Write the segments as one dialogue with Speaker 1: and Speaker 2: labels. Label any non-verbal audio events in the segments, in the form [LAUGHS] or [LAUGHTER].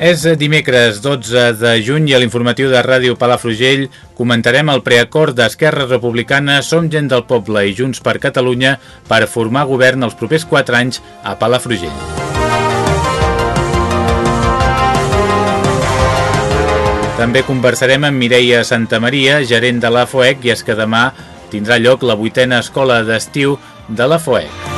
Speaker 1: És dimecres 12 de juny i a l'informatiu de Ràdio Palafrugell comentarem el preacord d'Esquerra Republicana Som gent del poble i Junts per Catalunya per formar govern els propers 4 anys a Palafrugell. També conversarem amb Mireia Santamaria, gerent de la FOEC, i és que demà tindrà lloc la vuitena escola d'estiu de la FOEC.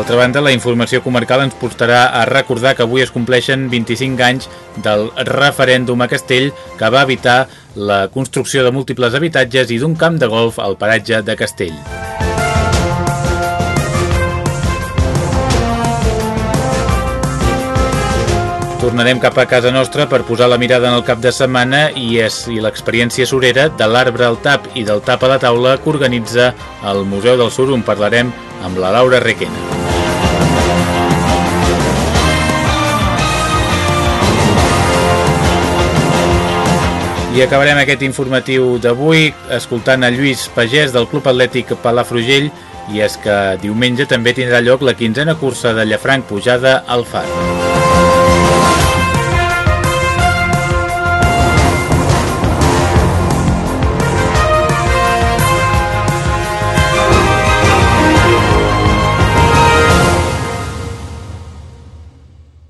Speaker 1: D'altra banda, la informació comarcal ens portarà a recordar que avui es compleixen 25 anys del referèndum a Castell que va evitar la construcció de múltiples habitatges i d'un camp de golf al paratge de Castell. Tornarem cap a casa nostra per posar la mirada en el cap de setmana i és i l'experiència surera de l'arbre al tap i del tap a la taula que organitza el Museu del Sur on parlarem amb la Laura Requena. I acabarem aquest informatiu d'avui escoltant a Lluís Pagès del Club Atlètic Palafrugell i és que diumenge també tindrà lloc la quinzena cursa de Llafranc Pujada al Far.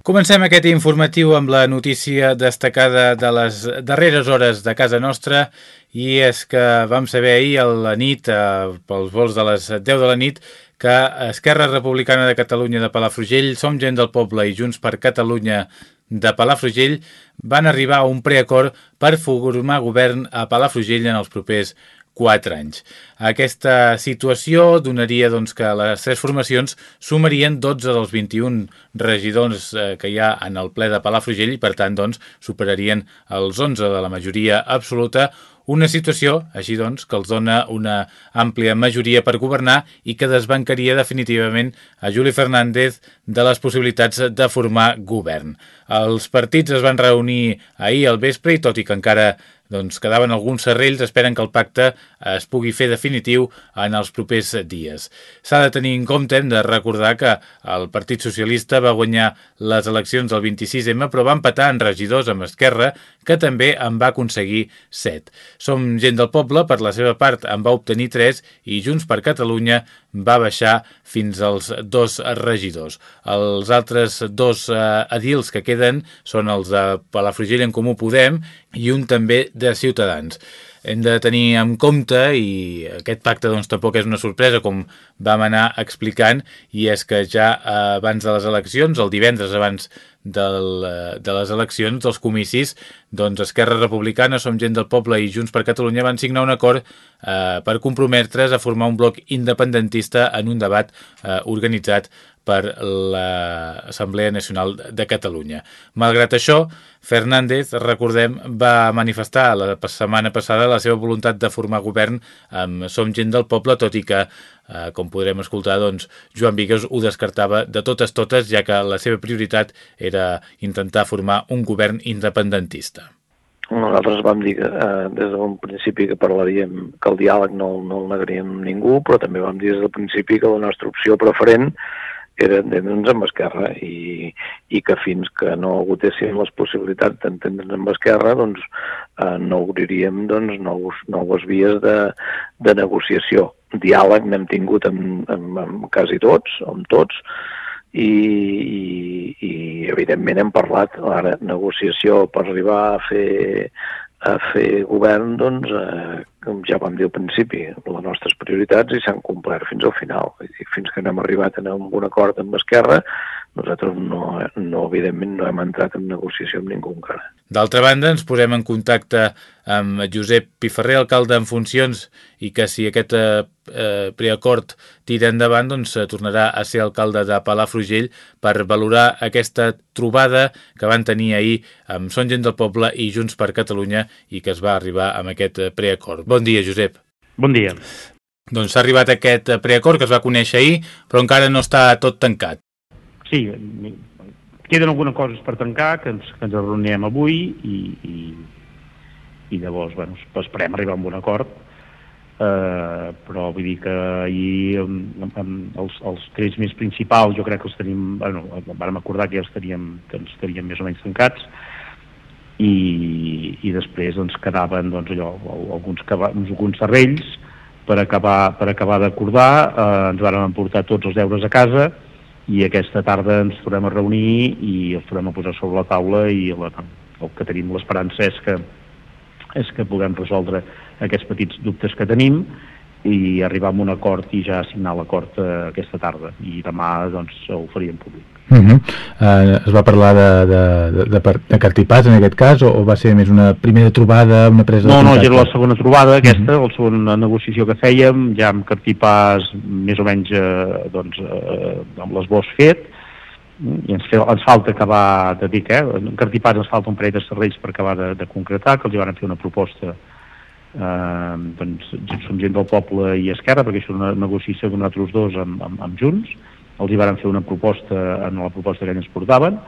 Speaker 1: Comencem aquest informatiu amb la notícia destacada de les darreres hores de casa nostra i és que vam saber ahir a la nit, eh, pels vols de les 10 de la nit, que Esquerra Republicana de Catalunya de Palafrugell, Som gent del poble i Junts per Catalunya de Palafrugell van arribar a un preacord per formar govern a Palafrugell en els propers 4 anys. Aquesta situació donaria doncs, que les tres formacions sumarien 12 dels 21 regidors eh, que hi ha en el ple de Palafrugell i per tant doncs, superarien els 11 de la majoria absoluta una situació, així doncs, que els dona una àmplia majoria per governar i que desbancaria definitivament a Juli Fernández de les possibilitats de formar govern. Els partits es van reunir ahir al vespre i tot i que encara doncs quedaven alguns serrells, esperen que el pacte es pugui fer definitiu en els propers dies. S'ha de tenir en compte, hem de recordar que el Partit Socialista va guanyar les eleccions del 26M, però va empatar en regidors amb Esquerra, que també en va aconseguir 7. Som gent del poble, per la seva part en va obtenir 3 i Junts per Catalunya va baixar fins als dos regidors. Els altres dos eh, edils que queden són els de Palafrugell en Comú Podem i un també de Ciutadans hem de tenir en compte i aquest pacte doncs tampoc és una sorpresa com vam anar explicant i és que ja abans de les eleccions, el divendres abans del, de les eleccions, dels comicis, doncs Esquerra Republicana, Som Gent del Poble i Junts per Catalunya van signar un acord eh, per comprometre's a formar un bloc independentista en un debat eh, organitzat per l'Assemblea Nacional de Catalunya. Malgrat això, Fernández, recordem, va manifestar la setmana passada la seva voluntat de formar govern amb Som Gent del Poble, tot i que, eh, com podrem escoltar, doncs, Joan Vigues ho descartava de totes totes, ja que la seva prioritat era intentar formar un govern independentista.
Speaker 2: Nosaltres vam dir que, eh, des d'un principi que parlaríem que el diàleg no, no el negaríem ningú, però també vam dir des del principi que la nostra opció preferent era entendre'ns amb Esquerra i, i que fins que no agotéssim les possibilitats d'entendre'ns amb Esquerra doncs eh, no obriríem doncs, nous, noves vies de, de negociació. Diàleg n'hem tingut amb, amb, amb quasi tots, amb tots, i, i, i evidentment hem parlat ara negociació per arribar a fer a fer govern doncs eh, com ja vam dir al principi, les nostres prioritats i s'han complert fins al final. Fins que no hem arribat a un acord amb Esquerra, nosaltres no, no, evidentment no hem entrat en negociació amb ningú encara.
Speaker 1: D'altra banda, ens posem en contacte amb Josep Piferrer, alcalde en funcions, i que si aquest eh, eh preacord tira endavant, doncs eh, tornarà a ser alcalde de Palafrugell per valorar aquesta trobada que van tenir ahir amb Son Gent del Poble i Junts per Catalunya i que es va arribar amb aquest eh, preacord. Bon dia, Josep.
Speaker 3: Bon dia.
Speaker 1: Doncs s'ha arribat aquest preacord que es va conèixer ahir, però encara no està tot tancat
Speaker 3: sí, queden algunes coses per tancar, que ens, que ens reuniem avui i, i, i llavors, bueno, esperem arribar a un acord, eh, però vull dir que ahir amb, amb els, els trets més principals jo crec que els tenim, bueno, vam acordar que ja els teníem, que ens teníem més o menys tancats, i, i després doncs, quedaven doncs, allò, alguns, alguns serrells per acabar, per acabar d'acordar, eh, ens van emportar tots els deures a casa, i aquesta tarda ens tornem a reunir i els tornem a posar sobre la taula i la, el que tenim l'esperança és que és que puguem resoldre aquests petits dubtes que tenim i arribar a un acord i ja signar l'acord eh, aquesta tarda i demà doncs ho faríem públic.
Speaker 1: Uh -huh. uh, es va parlar de, de, de, de, de cartipàs en aquest cas o, o va ser més una primera trobada, una presa
Speaker 3: no, de No, no, era la segona trobada aquesta, uh -huh. la segona negociació que fèiem, ja amb cartipàs més o menys eh, doncs, eh, amb l'esbós fet i ens, fe, ens falta acabar de dir que eh, en cartipàs ens falta un parell de serrells per acabar de, de concretar, que els van fer una proposta eh, doncs, som gent del poble i Esquerra, perquè això una negociació de nosaltres dos amb, amb, amb Junts, els hi van fer una proposta en la proposta que ells portaven,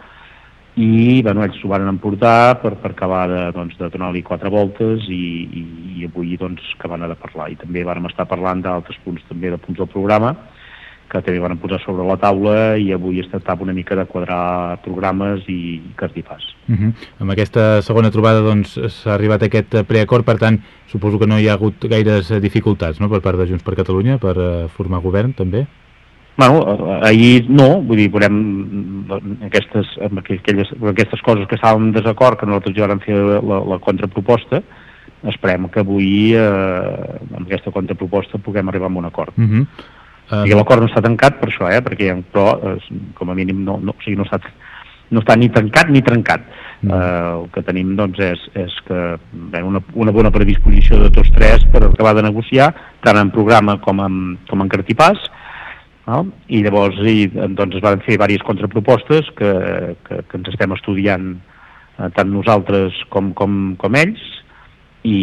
Speaker 3: i bueno, ells s'ho van emportar per, per acabar de, doncs, de donar-li quatre voltes i, i, i avui doncs, que van anar de parlar. I també vam estar parlant d'altres punts també de punts del programa, que també van posar sobre la taula i avui es tractava una mica de quadrar programes i cartifàs.
Speaker 1: Uh -huh. Amb aquesta segona trobada doncs s'ha arribat a aquest preacord, per tant suposo que no hi ha hagut gaires dificultats no? per part de Junts per Catalunya per uh, formar govern també?
Speaker 3: Bueno, ahir no, vull dir, veurem aquestes, amb aquelles, aquestes coses que estàvem en desacord, que nosaltres ja vam fer la, la contraproposta, esperem que avui eh, amb aquesta contraproposta puguem arribar a un acord. Uh -huh. Uh, I l'acord no està tancat per això, eh? perquè però, eh, com a mínim no, no, o sigui, no, està, no està ni tancat ni trencat. Uh, uh, el que tenim doncs, és, és que bé, una, una bona predisposició de tots tres per acabar de negociar, tant en programa com en, com en cartipàs, no? i llavors i, doncs, es van fer diverses contrapropostes que, que, que ens estem estudiant eh, tant nosaltres com, com, com ells, i,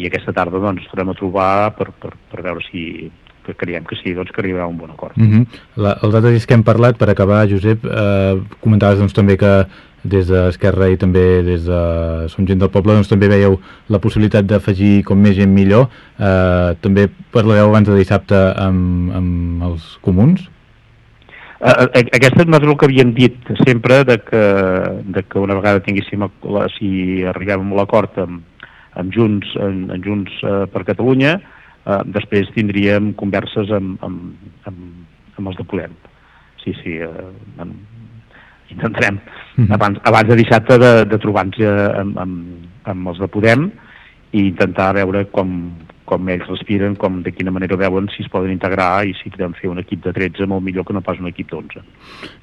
Speaker 3: i aquesta tarda doncs, farem a trobar per, per, per veure si, que creiem que sí, doncs, que arribarà a un bon acord.
Speaker 1: Mhm. -huh. La, els altres que hem parlat, per acabar, Josep, eh, comentaves doncs, també que des d'Esquerra i també des de Som Gent del Poble doncs, també veieu la possibilitat d'afegir com més gent millor. Eh, també parlareu abans de dissabte amb, amb els comuns?
Speaker 3: Uh, aquesta és el que havíem dit sempre de que, de que una vegada tinguéssim la, si arribem a l'acord amb, amb Junts, en, en Junts per Catalunya eh, després tindríem converses amb, amb, amb, amb els de Podem. Sí, sí, eh, amb, intentarem mm -hmm. abans, abans de dissabte de, de trobar-nos eh, amb, amb, amb els de Podem i intentar veure com, com ells respiren, com de quina manera veuen, si es poden integrar i si podem fer un equip de 13 molt millor que no pas un equip d'11.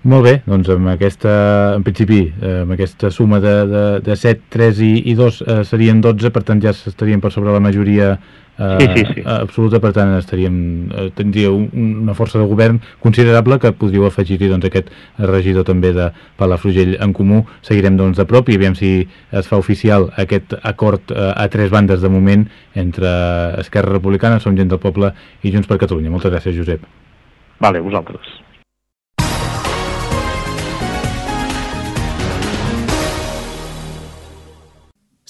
Speaker 1: Molt bé, doncs amb aquesta, en principi, eh, amb aquesta suma de, de, de 7, 3 i, i 2 eh, serien 12, per tant ja estaríem per sobre la majoria eh, sí, sí, sí. absoluta, per tant estaríem, eh, tindríeu una força de govern considerable que podríeu afegir-hi doncs, aquest regidor també de Palafrugell en comú. Seguirem doncs, de prop i aviam si es fa oficial aquest acord eh, a tres bandes de moment entre Esquerra Republicana, Som Gent del Poble i Junts per Catalunya. Moltes gràcies, Josep.
Speaker 3: Vale, vosaltres.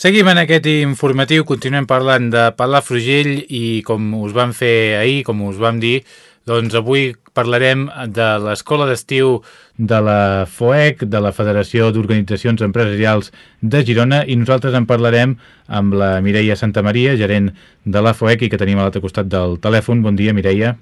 Speaker 1: Seguim en aquest informatiu, continuem parlant de Palafrugell i com us vam fer ahir, com us vam dir, doncs avui parlarem de l'Escola d'Estiu de la FOEC, de la Federació d'Organitzacions Empresarials de Girona, i nosaltres en parlarem amb la Mireia Santa Maria, gerent de la FOEC i que tenim a l'altre costat del telèfon. Bon dia, Mireia.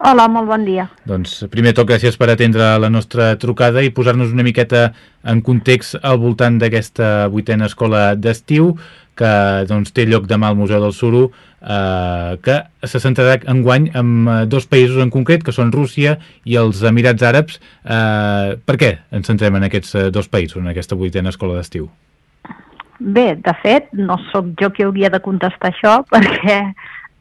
Speaker 4: Hola, molt bon dia.
Speaker 1: Doncs primer tot gràcies per atendre la nostra trucada i posar-nos una miqueta en context al voltant d'aquesta vuitena escola d'estiu que doncs, té lloc demà al Museu del Suro, eh, que se centrarà enguany en eh, dos països en concret, que són Rússia i els Emirats Àrabs. Eh, per què ens centrem en aquests eh, dos països, en aquesta vuitena escola d'estiu?
Speaker 4: Bé, de fet, no sóc jo qui hauria de contestar això, [LAUGHS] perquè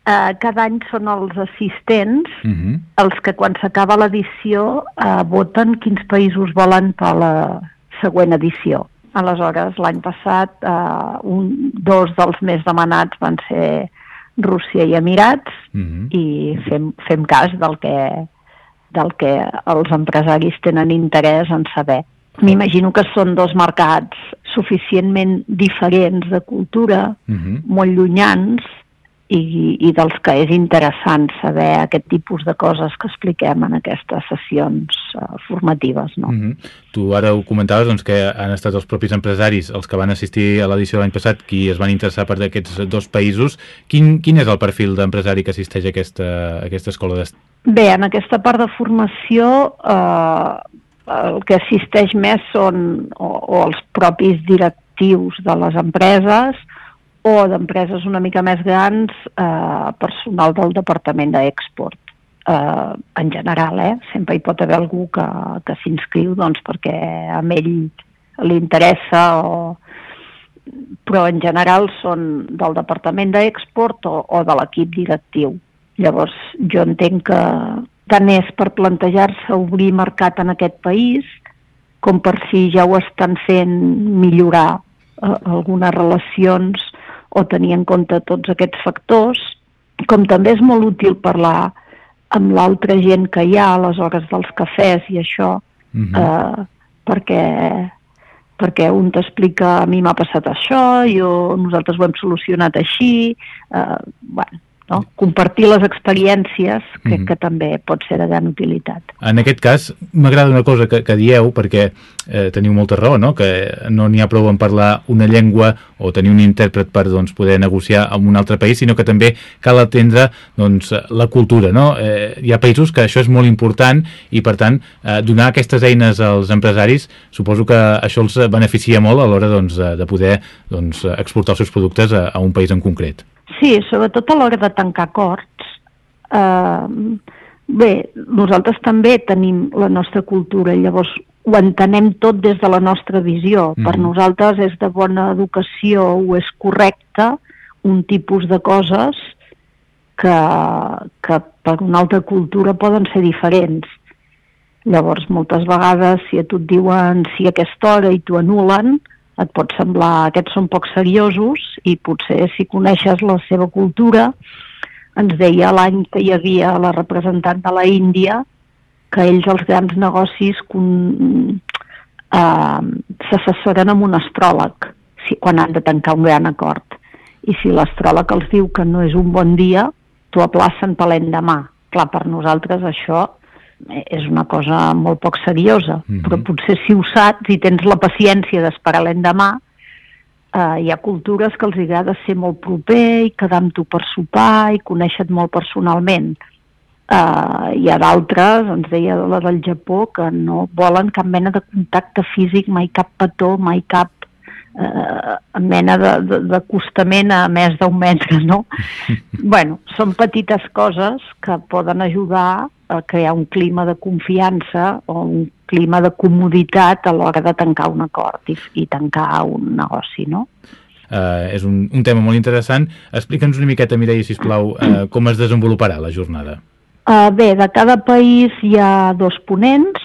Speaker 4: eh, cada any són els assistents uh -huh. els que quan s'acaba l'edició eh, voten quins països volen per la següent edició. Aleshores, l'any passat, eh, un, dos dels més demanats van ser Rússia i Emirats uh -huh. i fem, fem cas del que, del que els empresaris tenen interès en saber. M'imagino que són dos mercats suficientment diferents de cultura, uh -huh. molt llunyans, i, i dels que és interessant saber aquest tipus de coses que expliquem en aquestes sessions uh, formatives. No? Mm -hmm.
Speaker 1: Tu ara ho comentaves doncs, que han estat els propis empresaris els que van assistir a l'edició de l'any passat qui es van interessar per aquests dos països. Quin, quin és el perfil d'empresari que assisteix a aquesta, a aquesta escola d'estat?
Speaker 4: Bé, en aquesta part de formació eh, el que assisteix més són o, o els propis directius de les empreses o d'empreses una mica més grans, eh, personal del Departament d'Export. Eh, en general, eh? sempre hi pot haver algú que, que s'inscriu doncs, perquè a ell li interessa o però en general són del Departament d'Export o, o de l'equip directiu. Llavors, jo entenc que tant és per plantejar-se obrir mercat en aquest país com per si ja ho estan fent millorar eh, algunes relacions o tenir en compte tots aquests factors, com també és molt útil parlar amb l'altra gent que hi ha a les hores dels cafès i això, uh mhm. -huh. eh, perquè, perquè un t'explica a mi m'ha passat això, jo, nosaltres ho hem solucionat així, eh, bueno, no? compartir les experiències que, mm -hmm. que també pot ser de gran utilitat.
Speaker 1: En aquest cas, m'agrada una cosa que, que dieu, perquè eh, teniu molta raó, no? que no n'hi ha prou en parlar una llengua o tenir un intèrpret per doncs, poder negociar amb un altre país, sinó que també cal atendre doncs, la cultura. No? Eh, hi ha països que això és molt important i, per tant, eh, donar aquestes eines als empresaris suposo que això els beneficia molt a l'hora doncs, de poder doncs, exportar els seus productes a, a un país en concret.
Speaker 4: Sí, sobretot a l'hora de tancar acords. Eh, bé, nosaltres també tenim la nostra cultura, llavors ho entenem tot des de la nostra visió. Mm. Per nosaltres és de bona educació o és correcte un tipus de coses que, que per una altra cultura poden ser diferents. Llavors, moltes vegades, si a tu et diuen si a aquesta hora i t'ho anulen, et pot semblar aquests són poc seriosos i potser si coneixes la seva cultura, ens deia l'any que hi havia la representant de la Índia que ells els grans negocis eh, s'assessoren amb un astròleg si, quan han de tancar un gran acord. I si l'astròleg els diu que no és un bon dia, t'ho aplacen per l'endemà. Clar, per nosaltres això és una cosa molt poc seriosa, mm -hmm. però potser si ho saps i tens la paciència d'esperar l'endemà, eh, hi ha cultures que els agrada ser molt proper i quedar amb tu per sopar i conèixer-te molt personalment. Uh, hi ha d'altres, ens deia la del Japó, que no volen cap mena de contacte físic, mai cap petó, mai cap uh, mena d'acostament a més d'un metre, no? [LAUGHS] bueno, són petites coses que poden ajudar a crear un clima de confiança o un clima de comoditat a l'hora de tancar un acord i, i tancar un negoci, no?
Speaker 1: Uh, és un, un tema molt interessant. Explica'ns una miqueta, Mireia, sisplau, uh, com es desenvoluparà la jornada.
Speaker 4: Uh, bé, de cada país hi ha dos ponents,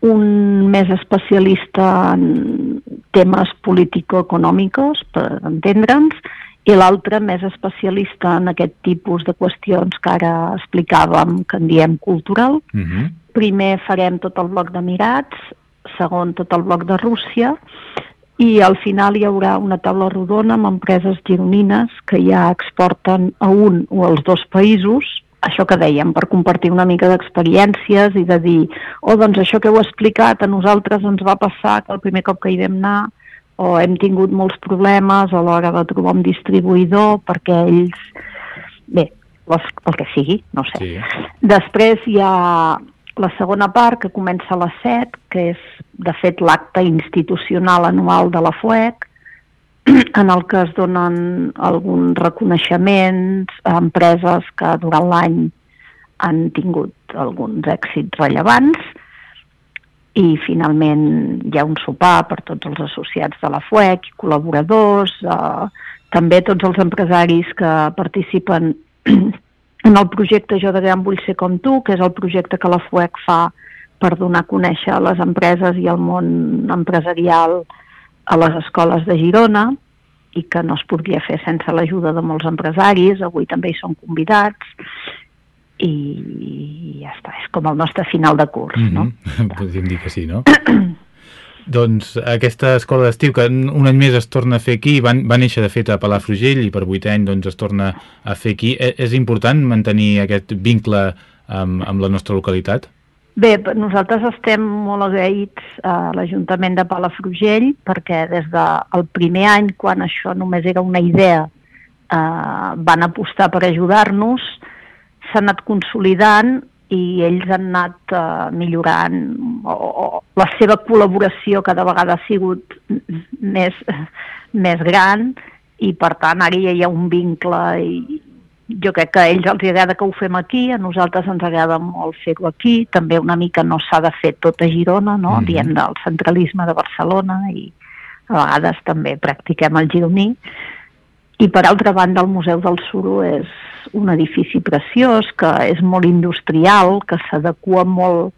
Speaker 4: un més especialista en temes político-econòmics, per entendre'ns, i l'altre més especialista en aquest tipus de qüestions que ara explicàvem, que en diem cultural. Uh mhm. -huh. Primer farem tot el bloc d'Emirats, segon tot el bloc de Rússia, i al final hi haurà una taula rodona amb empreses gironines que ja exporten a un o als dos països, això que dèiem, per compartir una mica d'experiències i de dir, oh, doncs això que heu explicat a nosaltres ens va passar que el primer cop que hi vam anar o hem tingut molts problemes a l'hora de trobar un distribuïdor perquè ells... Bé, les, el que sigui, no sé. Sí. Després hi ha la segona part, que comença a les 7, que és, de fet, l'acte institucional anual de la FUEC, [CLEARS THROAT] en el que es donen alguns reconeixements a empreses que durant l'any han tingut alguns èxits rellevants i finalment hi ha un sopar per tots els associats de la FUEC, col·laboradors, eh, també tots els empresaris que participen [CLEARS THROAT] en el projecte Jo de Gran Vull Ser Com Tu, que és el projecte que la FUEC fa per donar a conèixer les empreses i al món empresarial a les escoles de Girona i que no es podria fer sense l'ajuda de molts empresaris, avui també hi són convidats i ja està, és com el nostre final de curs, mm -hmm. no? [LAUGHS]
Speaker 1: Podríem dir que sí, no? [CLEARS THROAT] doncs aquesta escola d'estiu que un any més es torna a fer aquí, va, va néixer de fet a Palafrugell i per vuit anys doncs, es torna a fer aquí. E és important mantenir aquest vincle amb, amb la nostra localitat?
Speaker 4: Bé, nosaltres estem molt agraïts a l'Ajuntament de Palafrugell perquè des del primer any, quan això només era una idea, eh, van apostar per ajudar-nos, s'ha anat consolidant i ells han anat eh, millorant o, o la seva col·laboració cada vegada ha sigut més, més gran i per tant ara ja hi ha un vincle i, jo crec que a ells els agrada que ho fem aquí, a nosaltres ens agrada molt fer-ho aquí, també una mica no s'ha de fer tot a Girona, no? Mm -hmm. diem del centralisme de Barcelona i a vegades també practiquem el gironí. I per altra banda el Museu del Suro és un edifici preciós, que és molt industrial, que s'adequa molt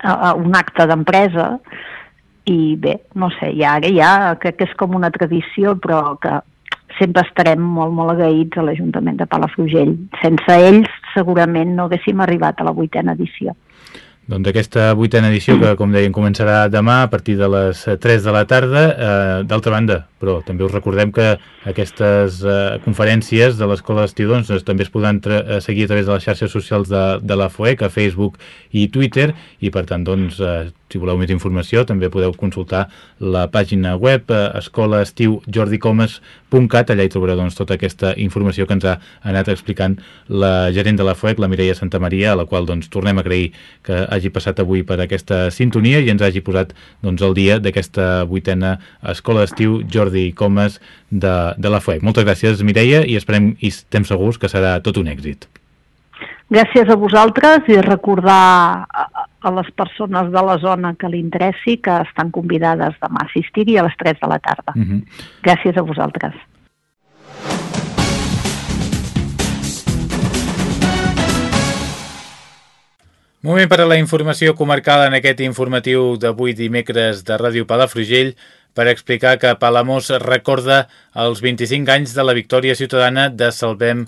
Speaker 4: a, a un acte d'empresa i bé, no sé, ja ara ja crec que és com una tradició però que sempre estarem molt, molt agraïts a l'Ajuntament de Palafrugell. Sense ells segurament no haguéssim arribat a la vuitena edició.
Speaker 1: Doncs aquesta vuitena edició, que com deien començarà demà a partir de les 3 de la tarda, eh, d'altra banda, però també us recordem que aquestes eh, conferències de l'Escola d'Estiu doncs, també es podran eh, seguir a través de les xarxes socials de, de la FOEC, a Facebook i Twitter, i per tant, doncs, eh, si voleu més informació, també podeu consultar la pàgina web eh, escolaestiujordicomas.cat, allà hi trobareu doncs, tota aquesta informació que ens ha anat explicant la gerent de la FOEC, la Mireia Santa Maria, a la qual doncs, tornem a agrair que hagi passat avui per aquesta sintonia i ens hagi posat doncs, el dia d'aquesta vuitena Escola d'Estiu Jordi Comas de, de la FOEC. Moltes gràcies, Mireia, i esperem i estem segurs que serà tot un èxit.
Speaker 4: Gràcies a vosaltres i recordar a les persones de la zona que li interessi que estan convidades demà a assistir-hi a les 3 de la tarda. Uh mhm. -huh. Gràcies a vosaltres.
Speaker 1: Moment per a la informació comarcal en aquest informatiu d'avui dimecres de Ràdio Palafrugell per explicar que Palamós recorda els 25 anys de la victòria ciutadana de Salvem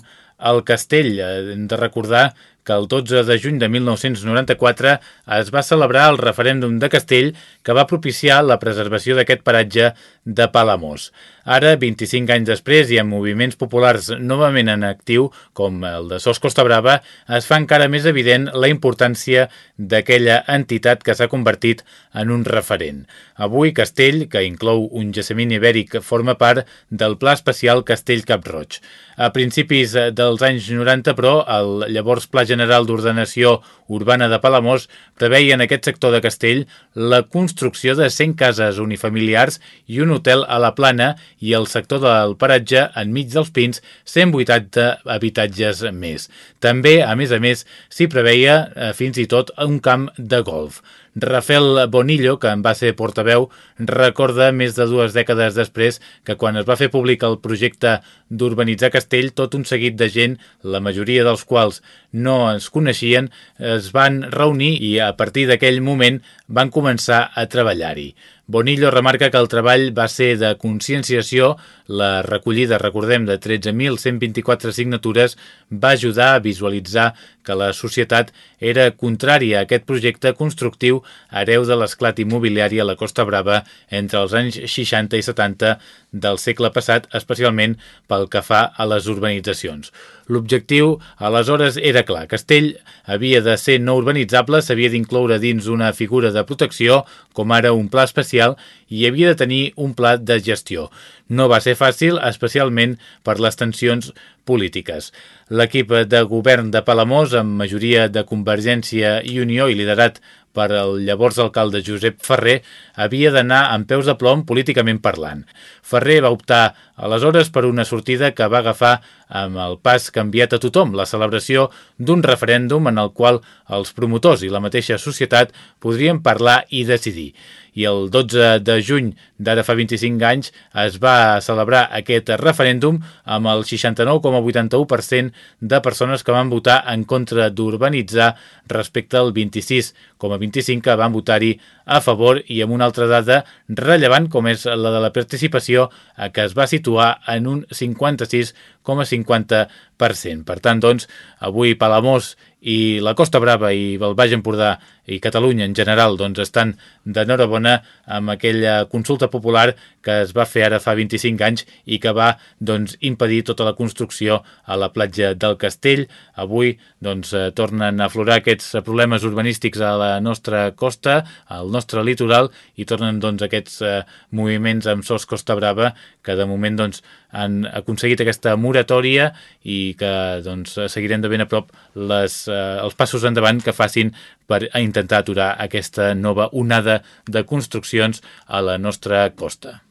Speaker 1: el Castell. Hem de recordar que el 12 de juny de 1994 es va celebrar el referèndum de Castell que va propiciar la preservació d'aquest paratge de Palamós. Ara, 25 anys després i amb moviments populars novament en actiu, com el de Sos Costa Brava, es fa encara més evident la importància d'aquella entitat que s'ha convertit en un referent. Avui, Castell, que inclou un jaciment ibèric, forma part del Pla Especial Castell Cap-roig. A principis dels anys 90, però, el llavors Pla General d'Ordenació Urbana de Palamós preveia en aquest sector de Castell la construcció de 100 cases unifamiliars i un hotel a la plana i el sector del paratge, enmig dels pins, 180 habitatges més. També, a més a més, s'hi preveia eh, fins i tot un camp de golf. Rafael Bonillo, que en va ser portaveu, recorda més de dues dècades després que quan es va fer públic el projecte d'urbanitzar Castell, tot un seguit de gent, la majoria dels quals no es coneixien, es van reunir i a partir d'aquell moment van començar a treballar-hi. Bonillo remarca que el treball va ser de conscienciació, la recollida, recordem, de 13.124 signatures va ajudar a visualitzar que la societat era contrària a aquest projecte constructiu hereu de l'esclat immobiliari a la Costa Brava entre els anys 60 i 70 del segle passat, especialment pel que fa a les urbanitzacions. L'objectiu, aleshores, era clar. Castell havia de ser no urbanitzable, s'havia d'incloure dins una figura de protecció, com ara un pla especial, i havia de tenir un pla de gestió. No va ser fàcil, especialment per les tensions polítiques. L'equip de govern de Palamós, amb majoria de Convergència i Unió i liderat per al llavors alcalde Josep Ferrer havia d'anar amb peus de plom políticament parlant. Ferrer va optar aleshores per una sortida que va agafar amb el pas canviat a tothom, la celebració d'un referèndum en el qual els promotors i la mateixa societat podrien parlar i decidir. I el 12 de juny d'ara fa 25 anys es va celebrar aquest referèndum amb el 69,81% de persones que van votar en contra d'urbanitzar respecte al 26,25% que van votar-hi a favor i amb una altra dada rellevant com és la de la participació que es va situar en un 56,50%. Per tant, doncs, avui Palamós i la Costa Brava i el Baix Empordà i Catalunya en general doncs, estan d'enhorabona amb aquella consulta popular que es va fer ara fa 25 anys i que va doncs, impedir tota la construcció a la platja del Castell. Avui doncs, eh, tornen a aflorar aquests problemes urbanístics a la nostra costa, al nostre litoral, i tornen doncs, aquests eh, moviments amb SOS Costa Brava que de moment doncs, han aconseguit aquesta moratòria i que doncs, seguirem de ben a prop les, eh, els passos endavant que facin per intentar aturar aquesta nova onada de construccions a la nostra costa.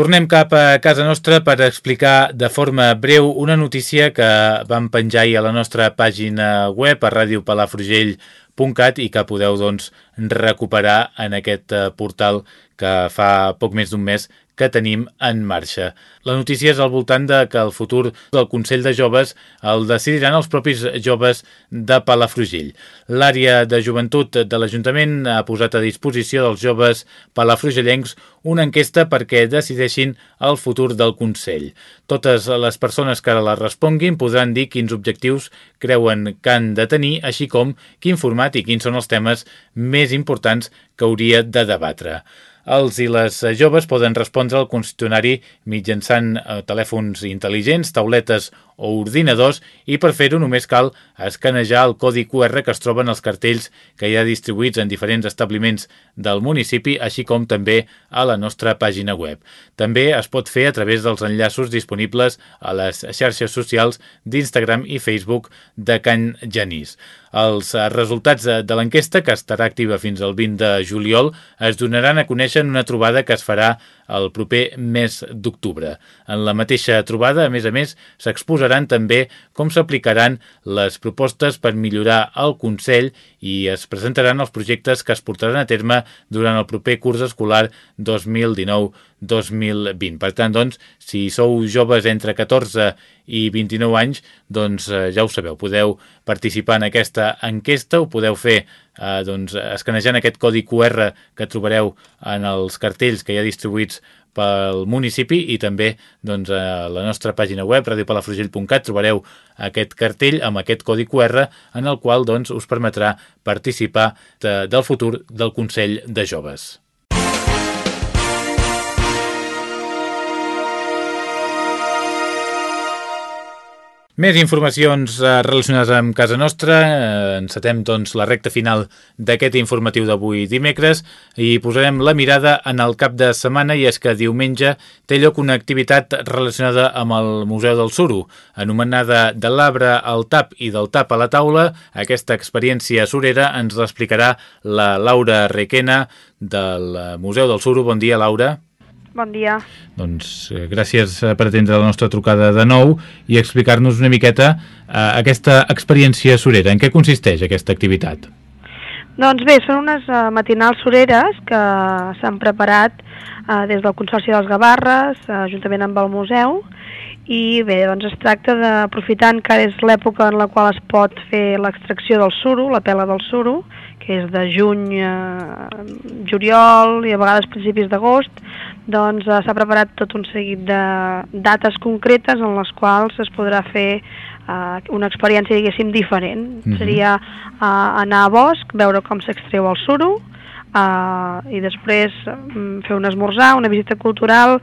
Speaker 1: Tornem cap a casa nostra per explicar de forma breu una notícia que vam penjar a la nostra pàgina web a radiopalafrugell.cat i que podeu doncs, recuperar en aquest eh, portal que fa poc més d'un mes que tenim en marxa. La notícia és al voltant de que el futur del Consell de Joves el decidiran els propis joves de Palafrugell. L'àrea de joventut de l'Ajuntament ha posat a disposició dels joves palafrugellencs una enquesta perquè decideixin el futur del Consell. Totes les persones que ara la responguin podran dir quins objectius creuen que han de tenir, així com quin format i quins són els temes més importants que hauria de debatre. Els i les joves poden respondre al qüestionari mitjançant eh, telèfons intel·ligents, tauletes o ordinadors i per fer-ho només cal escanejar el codi QR que es troben els cartells que hi ha distribuïts en diferents establiments del municipi, així com també a la nostra pàgina web. També es pot fer a través dels enllaços disponibles a les xarxes socials d'Instagram i Facebook de Can Genís. Els resultats de l'enquesta, que estarà activa fins al 20 de juliol, es donaran a conèixer en una trobada que es farà el proper mes d'octubre. En la mateixa trobada, a més a més, s'exposaran també com s'aplicaran les propostes per millorar el Consell i es presentaran els projectes que es portaran a terme durant el proper curs escolar 2019-2020. Per tant, doncs, si sou joves entre 14 i 29 anys, doncs eh, ja ho sabeu, podeu participar en aquesta enquesta, ho podeu fer eh, doncs, escanejant aquest codi QR que trobareu en els cartells que hi ha distribuïts pel municipi i també doncs, a la nostra pàgina web radiopalafrugell.cat trobareu aquest cartell amb aquest codi QR en el qual doncs, us permetrà participar de, del futur del Consell de Joves. Més informacions eh, relacionades amb casa nostra. Eh, encetem doncs, la recta final d'aquest informatiu d'avui dimecres i posarem la mirada en el cap de setmana i és que diumenge té lloc una activitat relacionada amb el Museu del Suro. Anomenada de l'arbre al tap i del tap a la taula, aquesta experiència surera ens l'explicarà la Laura Requena del Museu del Suro. Bon dia, Laura.
Speaker 5: Bon dia.
Speaker 1: Doncs eh, gràcies eh, per atendre la nostra trucada de nou i explicar-nos una miqueta eh, aquesta experiència surera. En què consisteix aquesta activitat?
Speaker 5: Doncs bé, són unes uh, matinals soreres que s'han preparat uh, des del Consorci dels Gavarres, uh, juntament amb el museu, i bé, doncs es tracta d'aprofitant que és l'època en la qual es pot fer l'extracció del suro, la pela del suro, que és de juny a juliol i a vegades principis d'agost, doncs eh, s'ha preparat tot un seguit de dates concretes en les quals es podrà fer eh, una experiència, diguéssim, diferent. Mm -hmm. Seria eh, anar a bosc, veure com s'extreu el suro, uh, i després um, fer un esmorzar, una visita cultural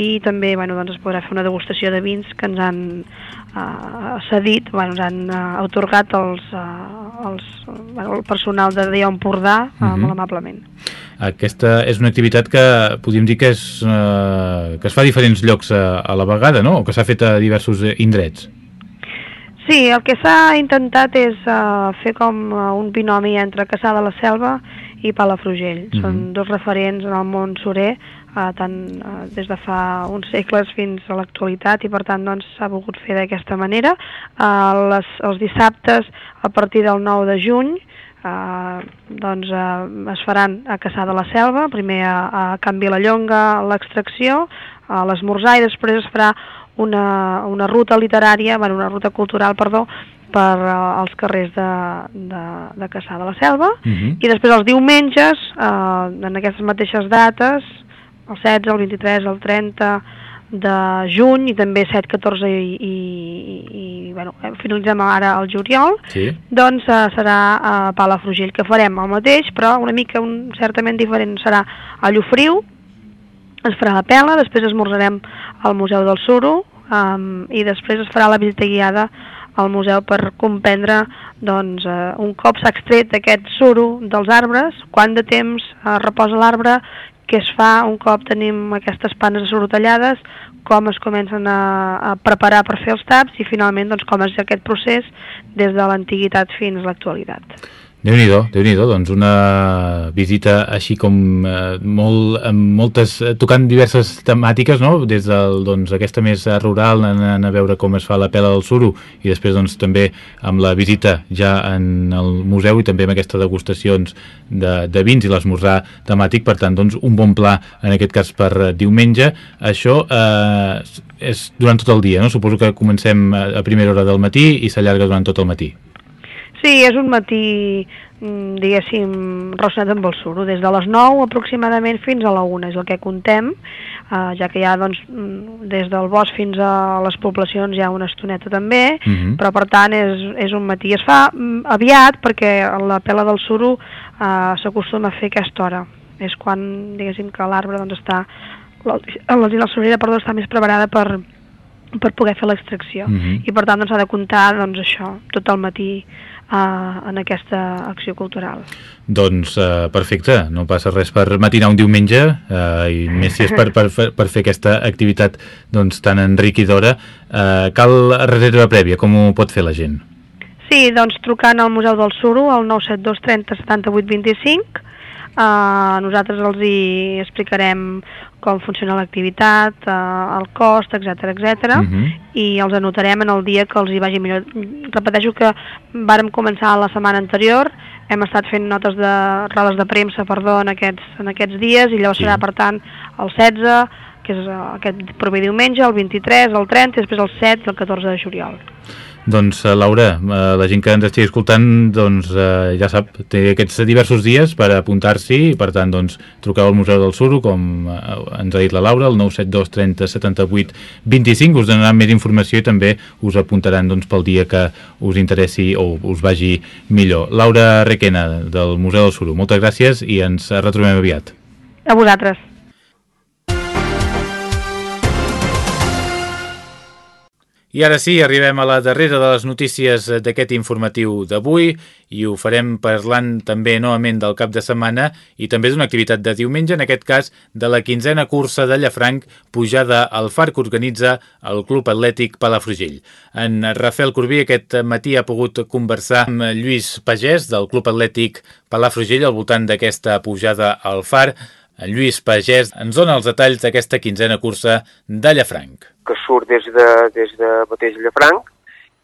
Speaker 5: i també bueno, doncs es podrà fer una degustació de vins que ens han uh, cedit, bueno, ens han uh, otorgat els, uh, els, bueno, el personal de Dia Empordà uh, uh -huh. molt amablement.
Speaker 1: Aquesta és una activitat que podríem dir que, és, uh, que es fa a diferents llocs a, a la vegada, no? o que s'ha fet a diversos indrets.
Speaker 5: Sí, el que s'ha intentat és uh, fer com un binomi entre Caçà de la Selva i Palafrugell. Mm -hmm. Són dos referents en el món surer, uh, tant uh, des de fa uns segles fins a l'actualitat i per tant doncs, s'ha doncs, volgut fer d'aquesta manera. Uh, les, els dissabtes a partir del 9 de juny Uh, doncs uh, es faran a Caçà de la Selva, primer a, a Can Vilallonga l'extracció, a l'esmorzar i després es farà una, una ruta literària, bueno, una ruta cultural, perdó, per uh, als carrers de, de, de Caçà de la Selva uh mhm. -huh. i després els diumenges, uh, en aquestes mateixes dates, el 16, el 23, el 30 de juny i també 7, 14 i, i, i bueno, finalitzem ara el juliol, sí. doncs uh, serà a Palafrugell, que farem el mateix, però una mica un, certament diferent serà a Llofriu, es farà la pela, després esmorzarem al Museu del Suro um, i després es farà la visita guiada al museu per comprendre doncs, eh, un cop s'ha extret aquest suro dels arbres, quant de temps eh, reposa l'arbre, què es fa un cop tenim aquestes panes de com es comencen a, a preparar per fer els taps i finalment doncs, com és aquest procés des de l'antiguitat fins a l'actualitat
Speaker 1: déu nhi déu nhi doncs una visita així com eh, molt, amb moltes, eh, tocant diverses temàtiques, no? Des del, doncs, aquesta més rural, anant a veure com es fa la pela del suro i després doncs també amb la visita ja en el museu i també amb aquestes degustacions de, de vins i l'esmorzar temàtic, per tant, doncs un bon pla en aquest cas per diumenge. Això eh, és durant tot el dia, no? Suposo que comencem a primera hora del matí i s'allarga durant tot el matí.
Speaker 5: Sí, és un matí, mm, diguéssim, relacionat amb el suro, des de les 9 aproximadament fins a la 1, és el que contem, eh, ja que hi ha doncs, mm, des del bosc fins a les poblacions hi ha una estoneta també, uh mhm. -huh. però per tant és, és un matí. Es fa mm, aviat perquè la pela del suro eh, s'acostuma a fer aquesta hora, és quan, diguéssim, que l'arbre doncs, està, la, sorera, perdó, està més preparada per, per poder fer l'extracció. Uh mhm. -huh. I per tant doncs, s'ha de comptar doncs, això, tot el matí uh, en aquesta acció cultural.
Speaker 1: Doncs uh, perfecte, no passa res per matinar un diumenge uh, i [LAUGHS] més si és per, per, per fer aquesta activitat doncs, tan enriquidora. Uh, cal reserva prèvia, com ho pot fer la gent?
Speaker 5: Sí, doncs trucant al Museu del Suro al 972 30 78 25 Uh, nosaltres els hi explicarem com funciona l'activitat, uh, el cost, etc etc. Uh -huh. i els anotarem en el dia que els hi vagi millor. Repeteixo que vàrem començar la setmana anterior, hem estat fent notes de rodes de premsa, perdó, en aquests, en aquests dies, i llavors sí. serà, per tant, el 16, que és aquest proper diumenge, el 23, el 30, i després el 7 i el 14 de juliol.
Speaker 1: Doncs uh, Laura, uh, la gent que ens estigui escoltant doncs, uh, ja sap, té aquests diversos dies per apuntar-s'hi per tant doncs, truqueu al Museu del Suro com ens ha dit la Laura, el 972 30 78 25 us donaran més informació i també us apuntaran doncs, pel dia que us interessi o us vagi millor. Laura Requena del Museu del Suro, moltes gràcies i ens retrobem aviat.
Speaker 5: A vosaltres.
Speaker 1: I ara sí, arribem a la darrera de les notícies d'aquest informatiu d'avui i ho farem parlant també novament del cap de setmana i també d'una activitat de diumenge, en aquest cas de la quinzena cursa de Llafranc pujada al far que organitza el Club Atlètic Palafrugell. En Rafael Corbí aquest matí ha pogut conversar amb Lluís Pagès del Club Atlètic Palafrugell al voltant d'aquesta pujada al far. En Lluís Pagès ens dona els detalls d'aquesta quinzena cursa de Llafranc
Speaker 6: que surt des de, des de mateix Llafranc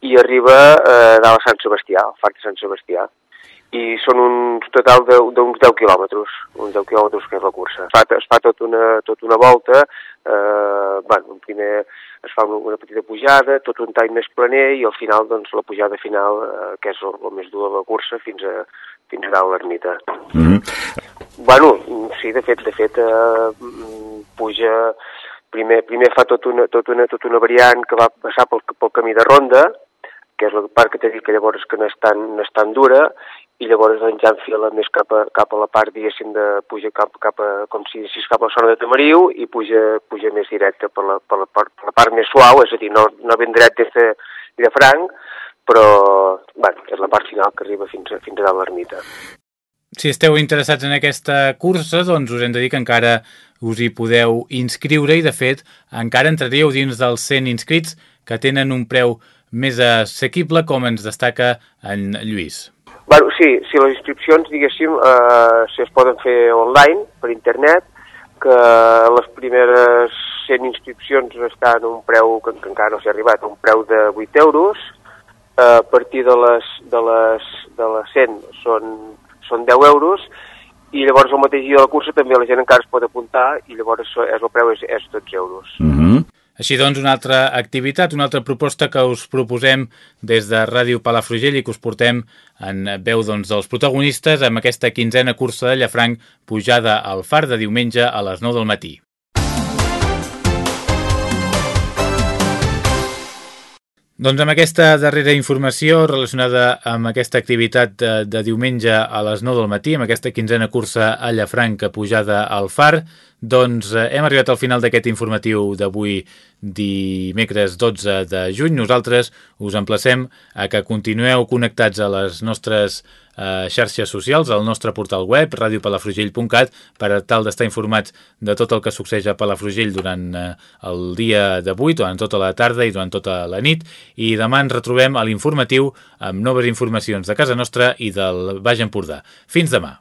Speaker 6: i arriba eh, dalt a Sant Sebastià, al far de Sant Sebastià. I són un total d'uns 10 quilòmetres, uns 10 quilòmetres que és la cursa. Es fa, es fa tot una, tot una volta, eh, bueno, primer es fa una, una petita pujada, tot un tall més planer i al final, doncs, la pujada final, eh, que és el, el més dur de la cursa, fins a, fins a dalt l'ermita. Mm -hmm. Bueno, sí, de fet, de fet, eh, puja primer, primer fa tot una, tot, una, tot una variant que va passar pel, pel camí de ronda, que és la part que t'he dit que llavors que no és tan, no és tan dura, i llavors doncs, ja enfila més cap a, cap a la part, diguéssim, de puja cap, cap a, com si anéssis cap a la zona de Tamariu i puja, puja més directe per la, per, la, per, per la part més suau, és a dir, no, no ben dret des de, de Franc, però bueno, és la part final que arriba fins a, fins a dalt l'ermita.
Speaker 1: Si esteu interessats en aquesta cursa, doncs us hem de dir que encara us hi podeu inscriure i, de fet, encara entraríeu dins dels 100 inscrits que tenen un preu més assequible, com ens destaca en Lluís.
Speaker 6: Bueno, sí, sí, les inscripcions, diguéssim, eh, si es poden fer online, per internet, que les primeres 100 inscripcions estan a un preu que, que encara no s'ha arribat, un preu de 8 euros, eh, a partir de les, de les, de les 100 són, són 10 euros, i llavors el mateix dia de la cursa també la gent encara es pot apuntar i llavors és, el preu és, és 12 euros.
Speaker 1: Mm -hmm. Així doncs, una altra activitat, una altra proposta que us proposem des de Ràdio Palafrugell i que us portem en veu doncs, dels protagonistes amb aquesta quinzena cursa de Llafranc pujada al far de diumenge a les 9 del matí. Doncs amb aquesta darrera informació relacionada amb aquesta activitat de, de diumenge a les 9 del matí, amb aquesta quinzena cursa a Llafranca pujada al Far, doncs eh, hem arribat al final d'aquest informatiu d'avui dimecres 12 de juny. Nosaltres us emplacem a que continueu connectats a les nostres eh, xarxes socials, al nostre portal web, radiopalafrugell.cat, per tal d'estar informats de tot el que succeeix a Palafrugell durant eh, el dia d'avui, durant tota la tarda i durant tota la nit. I demà ens retrobem a l'informatiu amb noves informacions de casa nostra i del Baix Empordà. Fins demà!